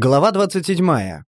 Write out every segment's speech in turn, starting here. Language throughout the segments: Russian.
Глава 27.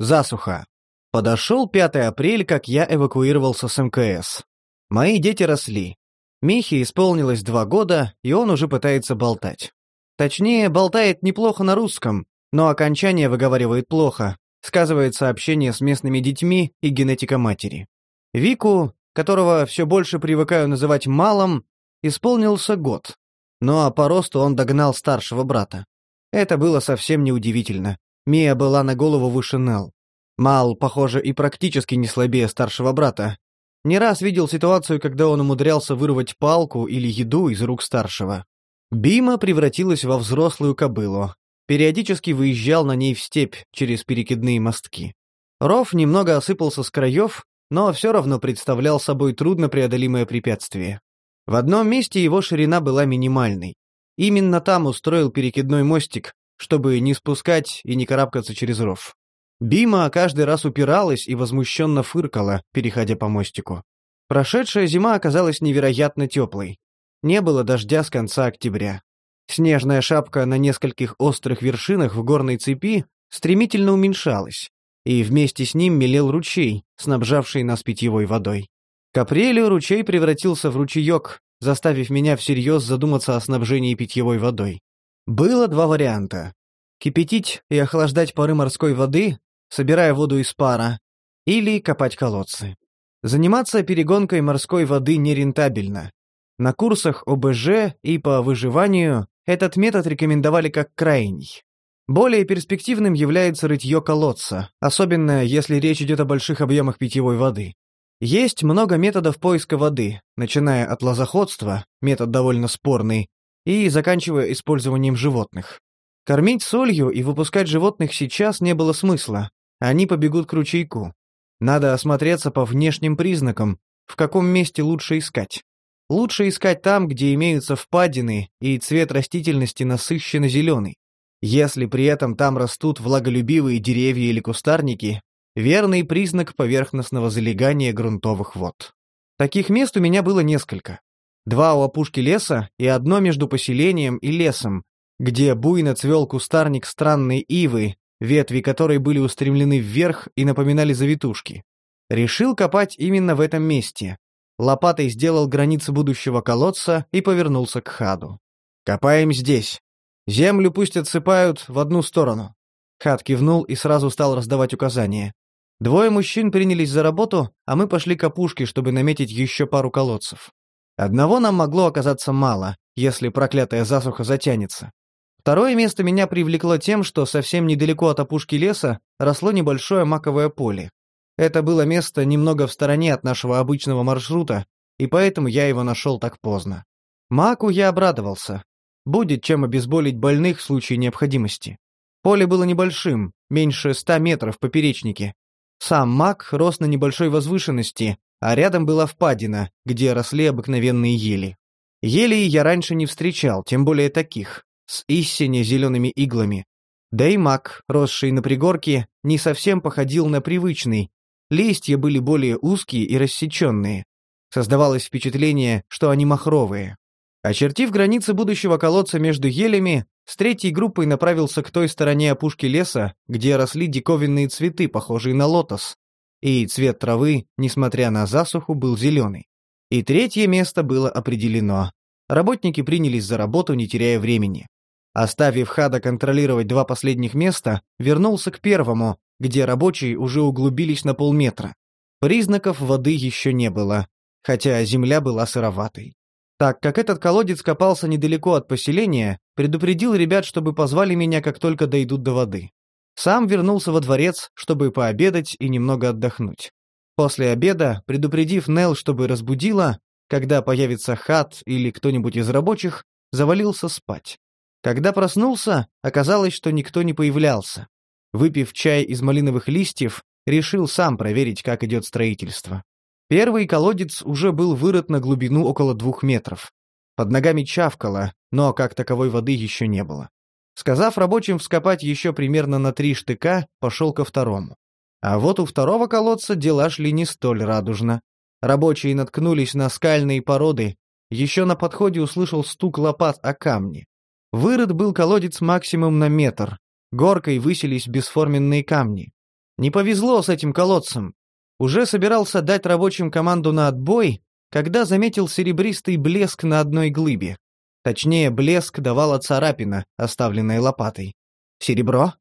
Засуха. Подошел 5 апрель, как я эвакуировался с МКС. Мои дети росли. Михе исполнилось два года, и он уже пытается болтать. Точнее, болтает неплохо на русском, но окончание выговаривает плохо, сказывается общение с местными детьми и генетика матери. Вику, которого все больше привыкаю называть малым, исполнился год. Ну а по росту он догнал старшего брата. Это было совсем неудивительно. Мия была на голову выше Нелл. Мал, похоже, и практически не слабее старшего брата. Не раз видел ситуацию, когда он умудрялся вырвать палку или еду из рук старшего. Бима превратилась во взрослую кобылу. Периодически выезжал на ней в степь через перекидные мостки. Ров немного осыпался с краев, но все равно представлял собой труднопреодолимое препятствие. В одном месте его ширина была минимальной. Именно там устроил перекидной мостик, чтобы не спускать и не карабкаться через ров. Бима каждый раз упиралась и возмущенно фыркала, переходя по мостику. Прошедшая зима оказалась невероятно теплой. Не было дождя с конца октября. Снежная шапка на нескольких острых вершинах в горной цепи стремительно уменьшалась, и вместе с ним мелел ручей, снабжавший нас питьевой водой. К апрелю ручей превратился в ручеек, заставив меня всерьез задуматься о снабжении питьевой водой. Было два варианта. Кипятить и охлаждать пары морской воды, собирая воду из пара, или копать колодцы. Заниматься перегонкой морской воды нерентабельно. На курсах ОБЖ и по выживанию этот метод рекомендовали как крайний. Более перспективным является рытье колодца, особенно если речь идет о больших объемах питьевой воды. Есть много методов поиска воды, начиная от лозоходства, метод довольно спорный, и заканчивая использованием животных. Кормить солью и выпускать животных сейчас не было смысла, они побегут к ручейку. Надо осмотреться по внешним признакам, в каком месте лучше искать. Лучше искать там, где имеются впадины и цвет растительности насыщенно зеленый. Если при этом там растут влаголюбивые деревья или кустарники, Верный признак поверхностного залегания грунтовых вод. Таких мест у меня было несколько. Два у опушки леса и одно между поселением и лесом, где буйно цвел кустарник странной ивы, ветви которой были устремлены вверх и напоминали завитушки. Решил копать именно в этом месте. Лопатой сделал границы будущего колодца и повернулся к хаду. «Копаем здесь. Землю пусть отсыпают в одну сторону». Хад кивнул и сразу стал раздавать указания. Двое мужчин принялись за работу, а мы пошли к опушке, чтобы наметить еще пару колодцев. Одного нам могло оказаться мало, если проклятая засуха затянется. Второе место меня привлекло тем, что совсем недалеко от опушки леса росло небольшое маковое поле. Это было место немного в стороне от нашего обычного маршрута, и поэтому я его нашел так поздно. Маку я обрадовался. Будет чем обезболить больных в случае необходимости. Поле было небольшим, меньше ста метров в поперечнике, сам маг рос на небольшой возвышенности, а рядом была впадина, где росли обыкновенные ели. Елей я раньше не встречал, тем более таких, с истине зелеными иглами. Да и маг, росший на пригорке, не совсем походил на привычный. Листья были более узкие и рассеченные. Создавалось впечатление, что они махровые. Очертив границы будущего колодца между елями, с третьей группой направился к той стороне опушки леса, где росли диковинные цветы, похожие на лотос. И цвет травы, несмотря на засуху, был зеленый. И третье место было определено. Работники принялись за работу, не теряя времени. Оставив Хада контролировать два последних места, вернулся к первому, где рабочие уже углубились на полметра. Признаков воды еще не было, хотя земля была сыроватой. Так как этот колодец копался недалеко от поселения, предупредил ребят, чтобы позвали меня, как только дойдут до воды. Сам вернулся во дворец, чтобы пообедать и немного отдохнуть. После обеда, предупредив Нел, чтобы разбудила, когда появится хат или кто-нибудь из рабочих, завалился спать. Когда проснулся, оказалось, что никто не появлялся. Выпив чай из малиновых листьев, решил сам проверить, как идет строительство. Первый колодец уже был вырыт на глубину около двух метров. Под ногами чавкало, но как таковой воды еще не было. Сказав рабочим вскопать еще примерно на три штыка, пошел ко второму. А вот у второго колодца дела шли не столь радужно. Рабочие наткнулись на скальные породы. Еще на подходе услышал стук лопат о камни. Вырыт был колодец максимум на метр. горкой высились бесформенные камни. Не повезло с этим колодцем. Уже собирался дать рабочим команду на отбой, когда заметил серебристый блеск на одной глыбе. Точнее, блеск давала царапина, оставленная лопатой. Серебро?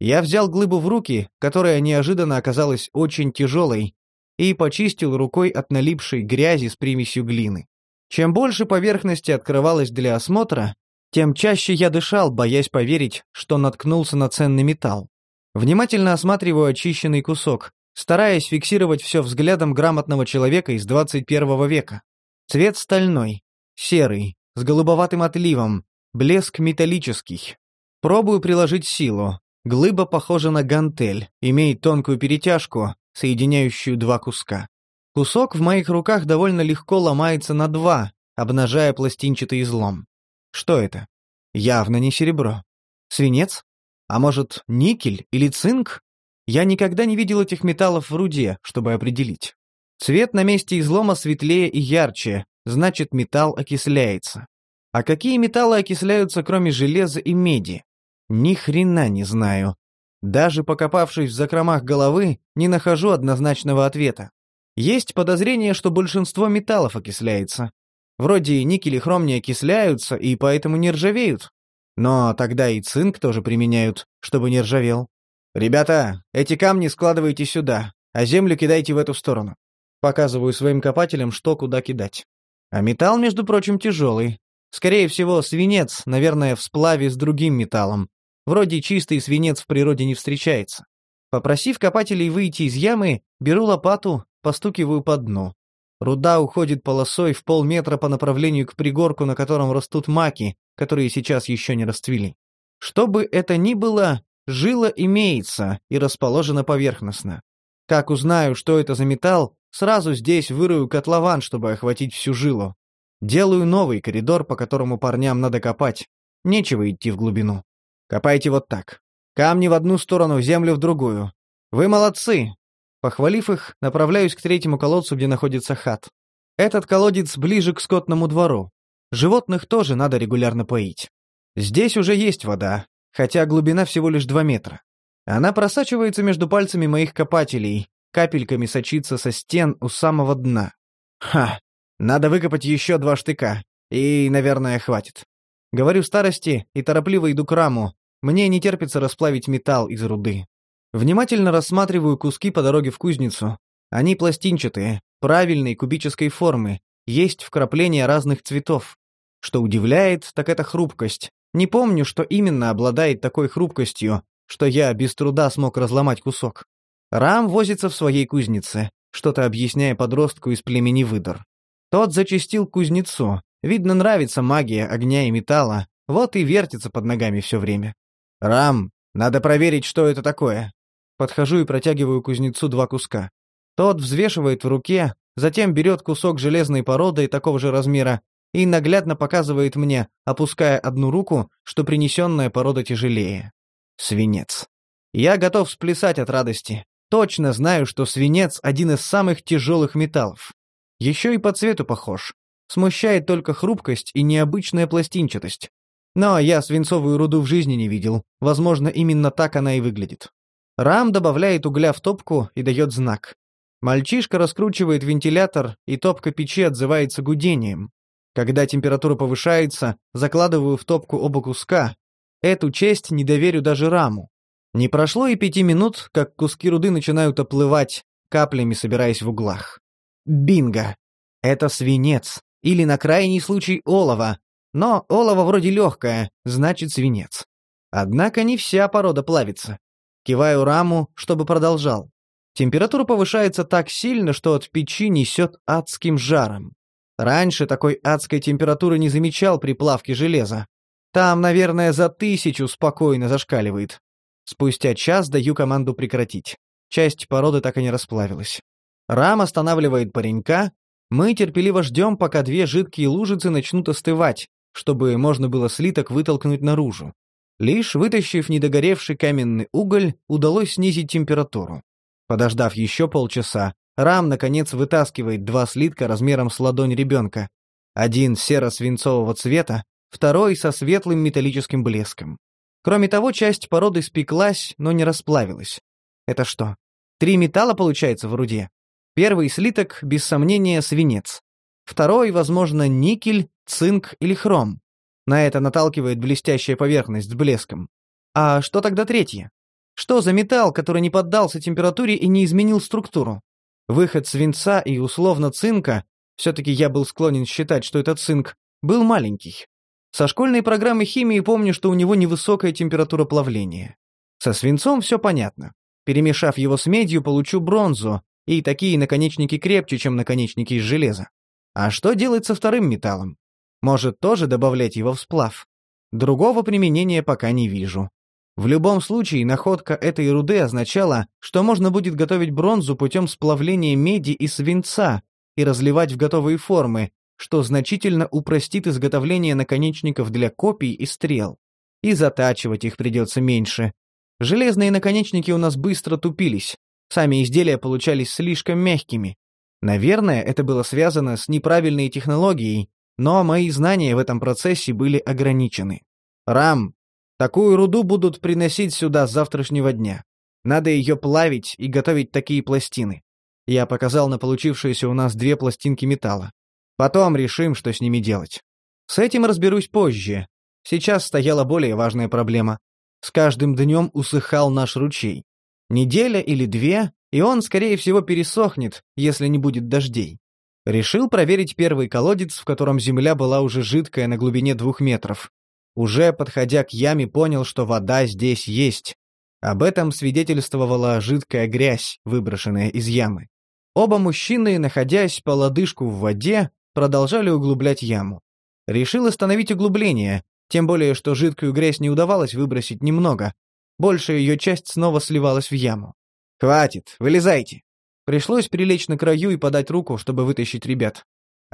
Я взял глыбу в руки, которая неожиданно оказалась очень тяжелой, и почистил рукой от налипшей грязи с примесью глины. Чем больше поверхности открывалось для осмотра, тем чаще я дышал, боясь поверить, что наткнулся на ценный металл. Внимательно осматриваю очищенный кусок, стараясь фиксировать все взглядом грамотного человека из 21 века. Цвет стальной, серый, с голубоватым отливом, блеск металлический. Пробую приложить силу. Глыба похожа на гантель, имеет тонкую перетяжку, соединяющую два куска. Кусок в моих руках довольно легко ломается на два, обнажая пластинчатый излом. Что это? Явно не серебро. Свинец? А может, никель или цинк? Я никогда не видел этих металлов в руде, чтобы определить. Цвет на месте излома светлее и ярче, значит металл окисляется. А какие металлы окисляются, кроме железа и меди? Ни хрена не знаю. Даже покопавшись в закромах головы, не нахожу однозначного ответа. Есть подозрение, что большинство металлов окисляется. Вроде никель и хром не окисляются и поэтому не ржавеют. Но тогда и цинк тоже применяют, чтобы не ржавел. «Ребята, эти камни складывайте сюда, а землю кидайте в эту сторону». Показываю своим копателям, что куда кидать. А металл, между прочим, тяжелый. Скорее всего, свинец, наверное, в сплаве с другим металлом. Вроде чистый свинец в природе не встречается. Попросив копателей выйти из ямы, беру лопату, постукиваю по дну. Руда уходит полосой в полметра по направлению к пригорку, на котором растут маки, которые сейчас еще не расцвели. Что бы это ни было, жила имеется и расположена поверхностно. Как узнаю, что это за металл, сразу здесь вырою котлован, чтобы охватить всю жилу. Делаю новый коридор, по которому парням надо копать. Нечего идти в глубину. Копайте вот так. Камни в одну сторону, землю в другую. Вы молодцы. Похвалив их, направляюсь к третьему колодцу, где находится хат. Этот колодец ближе к скотному двору. Животных тоже надо регулярно поить. Здесь уже есть вода, хотя глубина всего лишь 2 метра. Она просачивается между пальцами моих копателей, капельками сочится со стен у самого дна. Ха, надо выкопать еще два штыка, и, наверное, хватит. Говорю старости и торопливо иду к раму, мне не терпится расплавить металл из руды. Внимательно рассматриваю куски по дороге в кузницу. Они пластинчатые, правильной кубической формы, есть вкрапления разных цветов. Что удивляет, так это хрупкость. Не помню, что именно обладает такой хрупкостью, что я без труда смог разломать кусок. Рам возится в своей кузнице, что-то объясняя подростку из племени выдор. Тот зачастил кузнецу. Видно, нравится магия огня и металла, вот и вертится под ногами все время. «Рам, надо проверить, что это такое». Подхожу и протягиваю кузнецу два куска. Тот взвешивает в руке, затем берет кусок железной породы такого же размера и наглядно показывает мне, опуская одну руку, что принесенная порода тяжелее. Свинец. Я готов сплясать от радости. Точно знаю, что свинец — один из самых тяжелых металлов. Еще и по цвету похож. Смущает только хрупкость и необычная пластинчатость. Но я свинцовую руду в жизни не видел. Возможно, именно так она и выглядит. Рам добавляет угля в топку и дает знак. Мальчишка раскручивает вентилятор, и топка печи отзывается гудением. Когда температура повышается, закладываю в топку оба куска. Эту честь не доверю даже раму. Не прошло и пяти минут, как куски руды начинают оплывать, каплями собираясь в углах. Бинго! Это свинец, или на крайний случай олово, но олово вроде легкое, значит свинец. Однако не вся порода плавится. Киваю раму, чтобы продолжал. Температура повышается так сильно, что от печи несет адским жаром. Раньше такой адской температуры не замечал при плавке железа. Там, наверное, за тысячу спокойно зашкаливает. Спустя час даю команду прекратить. Часть породы так и не расплавилась. Рам останавливает паренька. Мы терпеливо ждем, пока две жидкие лужицы начнут остывать, чтобы можно было слиток вытолкнуть наружу. Лишь вытащив недогоревший каменный уголь, удалось снизить температуру. Подождав еще полчаса, Рам, наконец, вытаскивает два слитка размером с ладонь ребенка. Один серо-свинцового цвета, второй со светлым металлическим блеском. Кроме того, часть породы спеклась, но не расплавилась. Это что? Три металла получается в руде? Первый слиток, без сомнения, свинец. Второй, возможно, никель, цинк или хром. На это наталкивает блестящая поверхность с блеском. А что тогда третье? Что за металл, который не поддался температуре и не изменил структуру? Выход свинца и условно цинка, все-таки я был склонен считать, что это цинк, был маленький. Со школьной программы химии помню, что у него невысокая температура плавления. Со свинцом все понятно. Перемешав его с медью, получу бронзу, и такие наконечники крепче, чем наконечники из железа. А что делать со вторым металлом? Может, тоже добавлять его в сплав? Другого применения пока не вижу. В любом случае, находка этой руды означала, что можно будет готовить бронзу путем сплавления меди и свинца и разливать в готовые формы, что значительно упростит изготовление наконечников для копий и стрел. И затачивать их придется меньше. Железные наконечники у нас быстро тупились, сами изделия получались слишком мягкими. Наверное, это было связано с неправильной технологией, но мои знания в этом процессе были ограничены. Рам, такую руду будут приносить сюда с завтрашнего дня. Надо ее плавить и готовить такие пластины. Я показал на получившиеся у нас две пластинки металла. Потом решим, что с ними делать. С этим разберусь позже. Сейчас стояла более важная проблема. С каждым днем усыхал наш ручей. Неделя или две, и он, скорее всего, пересохнет, если не будет дождей. Решил проверить первый колодец, в котором земля была уже жидкая на глубине двух метров. Уже подходя к яме, понял, что вода здесь есть. Об этом свидетельствовала жидкая грязь, выброшенная из ямы. Оба мужчины, находясь по лодыжку в воде, продолжали углублять яму. Решил остановить углубление, тем более, что жидкую грязь не удавалось выбросить немного. Большая ее часть снова сливалась в яму. «Хватит, вылезайте!» Пришлось прилечь на краю и подать руку, чтобы вытащить ребят.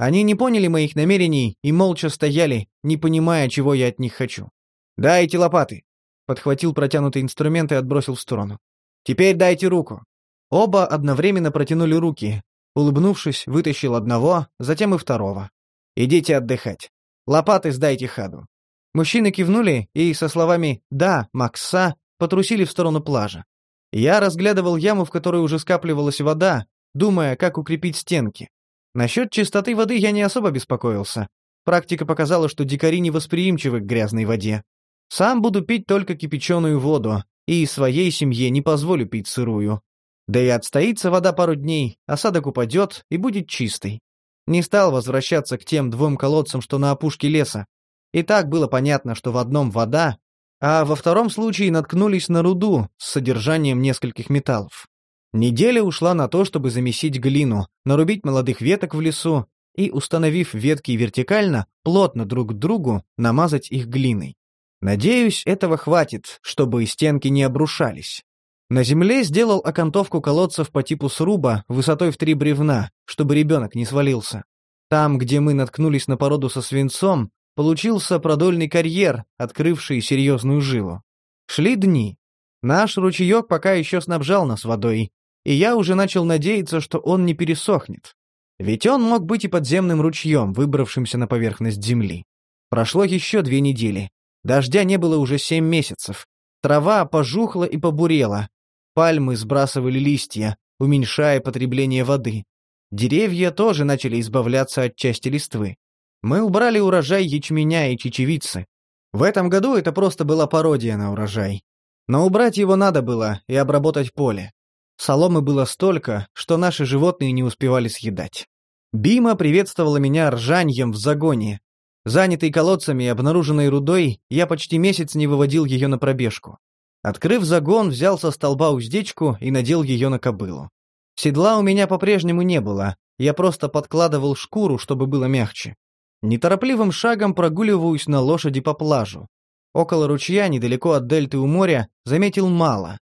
Они не поняли моих намерений и молча стояли, не понимая, чего я от них хочу. «Дайте лопаты!» Подхватил протянутый инструмент и отбросил в сторону. «Теперь дайте руку!» Оба одновременно протянули руки, Улыбнувшись, вытащил одного, затем и второго. «Идите отдыхать. Лопаты сдайте хаду». Мужчины кивнули и со словами «Да, Макса» потрусили в сторону плажа. Я разглядывал яму, в которой уже скапливалась вода, думая, как укрепить стенки. Насчет чистоты воды я не особо беспокоился. Практика показала, что дикари невосприимчивы к грязной воде. Сам буду пить только кипяченую воду, и своей семье не позволю пить сырую. Да и отстоится вода пару дней, осадок упадет и будет чистый. Не стал возвращаться к тем двум колодцам, что на опушке леса. И так было понятно, что в одном вода, а во втором случае наткнулись на руду с содержанием нескольких металлов. Неделя ушла на то, чтобы замесить глину, нарубить молодых веток в лесу и, установив ветки вертикально, плотно друг к другу, намазать их глиной. Надеюсь, этого хватит, чтобы стенки не обрушались. На земле сделал окантовку колодцев по типу сруба высотой в три бревна, чтобы ребенок не свалился. Там, где мы наткнулись на породу со свинцом, получился продольный карьер, открывший серьезную жилу. Шли дни. Наш ручеек пока еще снабжал нас водой, и я уже начал надеяться, что он не пересохнет. Ведь он мог быть и подземным ручьем, выбравшимся на поверхность земли. Прошло еще две недели. Дождя не было уже семь месяцев. Трава пожухла и побурела, Пальмы сбрасывали листья, уменьшая потребление воды. Деревья тоже начали избавляться от части листвы. Мы убрали урожай ячменя и чечевицы. В этом году это просто была пародия на урожай. Но убрать его надо было и обработать поле. Соломы было столько, что наши животные не успевали съедать. Бима приветствовала меня ржаньем в загоне. Занятый колодцами и обнаруженной рудой, я почти месяц не выводил ее на пробежку. Открыв загон, взял со столба уздечку и надел ее на кобылу. Седла у меня по-прежнему не было, я просто подкладывал шкуру, чтобы было мягче. Неторопливым шагом прогуливаюсь на лошади по плажу. Около ручья, недалеко от дельты у моря, заметил мало.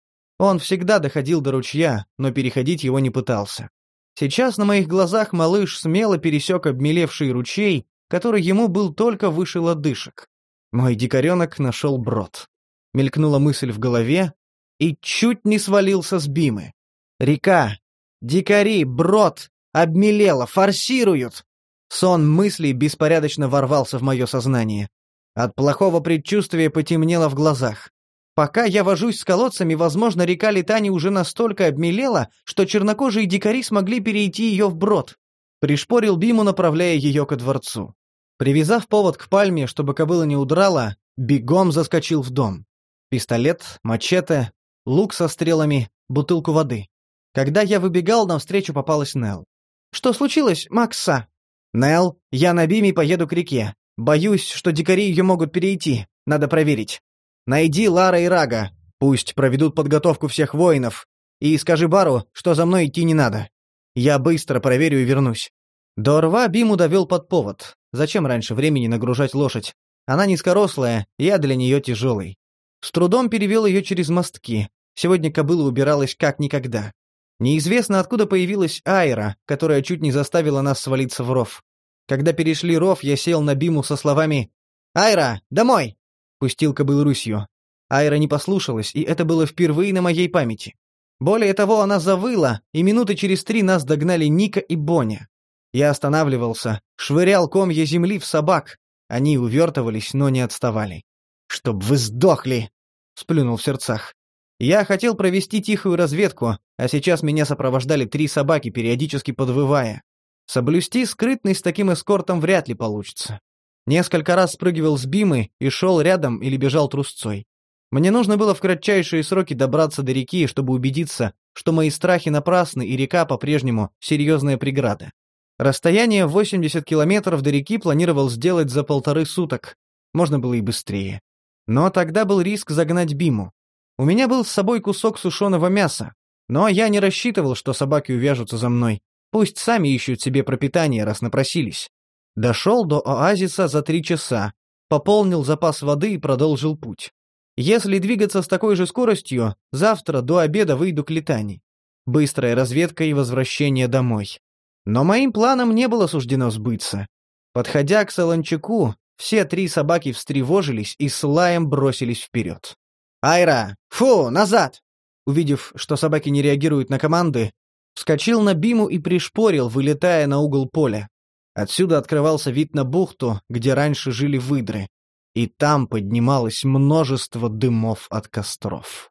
Он всегда доходил до ручья, но переходить его не пытался. Сейчас на моих глазах малыш смело пересек обмелевший ручей, который ему был только выше лодыжек. Мой дикаренок нашел брод мелькнула мысль в голове, и чуть не свалился с Бимы. Река, дикари, брод, обмелела, форсируют. Сон мыслей беспорядочно ворвался в мое сознание. От плохого предчувствия потемнело в глазах. Пока я вожусь с колодцами, возможно, река Литани уже настолько обмелела, что чернокожие дикари смогли перейти ее вброд. Пришпорил Биму, направляя ее ко дворцу. Привязав повод к пальме, чтобы кобыла не удрала, бегом заскочил в дом. Пистолет, мачете, лук со стрелами, бутылку воды. Когда я выбегал, навстречу попалась Нел. «Что случилось, Макса?» «Нел, я на Биме поеду к реке. Боюсь, что дикари ее могут перейти. Надо проверить. Найди Лара и Рага. Пусть проведут подготовку всех воинов. И скажи Бару, что за мной идти не надо. Я быстро проверю и вернусь». До рва Биму довел под повод. Зачем раньше времени нагружать лошадь? Она низкорослая, я для нее тяжелый. С трудом перевел ее через мостки. Сегодня кобыла убиралась как никогда. Неизвестно, откуда появилась Айра, которая чуть не заставила нас свалиться в ров. Когда перешли ров, я сел на Биму со словами «Айра, домой!» Пустил кобылу рысью. Айра не послушалась, и это было впервые на моей памяти. Более того, она завыла, и минуты через три нас догнали Ника и Боня. Я останавливался, швырял комья земли в собак. Они увертывались, но не отставали. «Чтоб вы сдохли!» — сплюнул в сердцах. Я хотел провести тихую разведку, а сейчас меня сопровождали три собаки, периодически подвывая. Соблюсти скрытность с таким эскортом вряд ли получится. Несколько раз спрыгивал с бимы и шел рядом или бежал трусцой. Мне нужно было в кратчайшие сроки добраться до реки, чтобы убедиться, что мои страхи напрасны и река по-прежнему серьезная преграда. Расстояние 80 километров до реки планировал сделать за полторы суток. Можно было и быстрее. Но тогда был риск загнать Биму. У меня был с собой кусок сушеного мяса. Но я не рассчитывал, что собаки увяжутся за мной. Пусть сами ищут себе пропитание, раз напросились. Дошел до оазиса за три часа, пополнил запас воды и продолжил путь. Если двигаться с такой же скоростью, завтра до обеда выйду к Литани. Быстрая разведка и возвращение домой. Но моим планам не было суждено сбыться. Подходя к Солончаку, все три собаки встревожились и с лаем бросились вперед. «Айра! Фу, назад!» Увидев, что собаки не реагируют на команды, вскочил на Биму и пришпорил, вылетая на угол поля. Отсюда открывался вид на бухту, где раньше жили выдры. И там поднималось множество дымов от костров.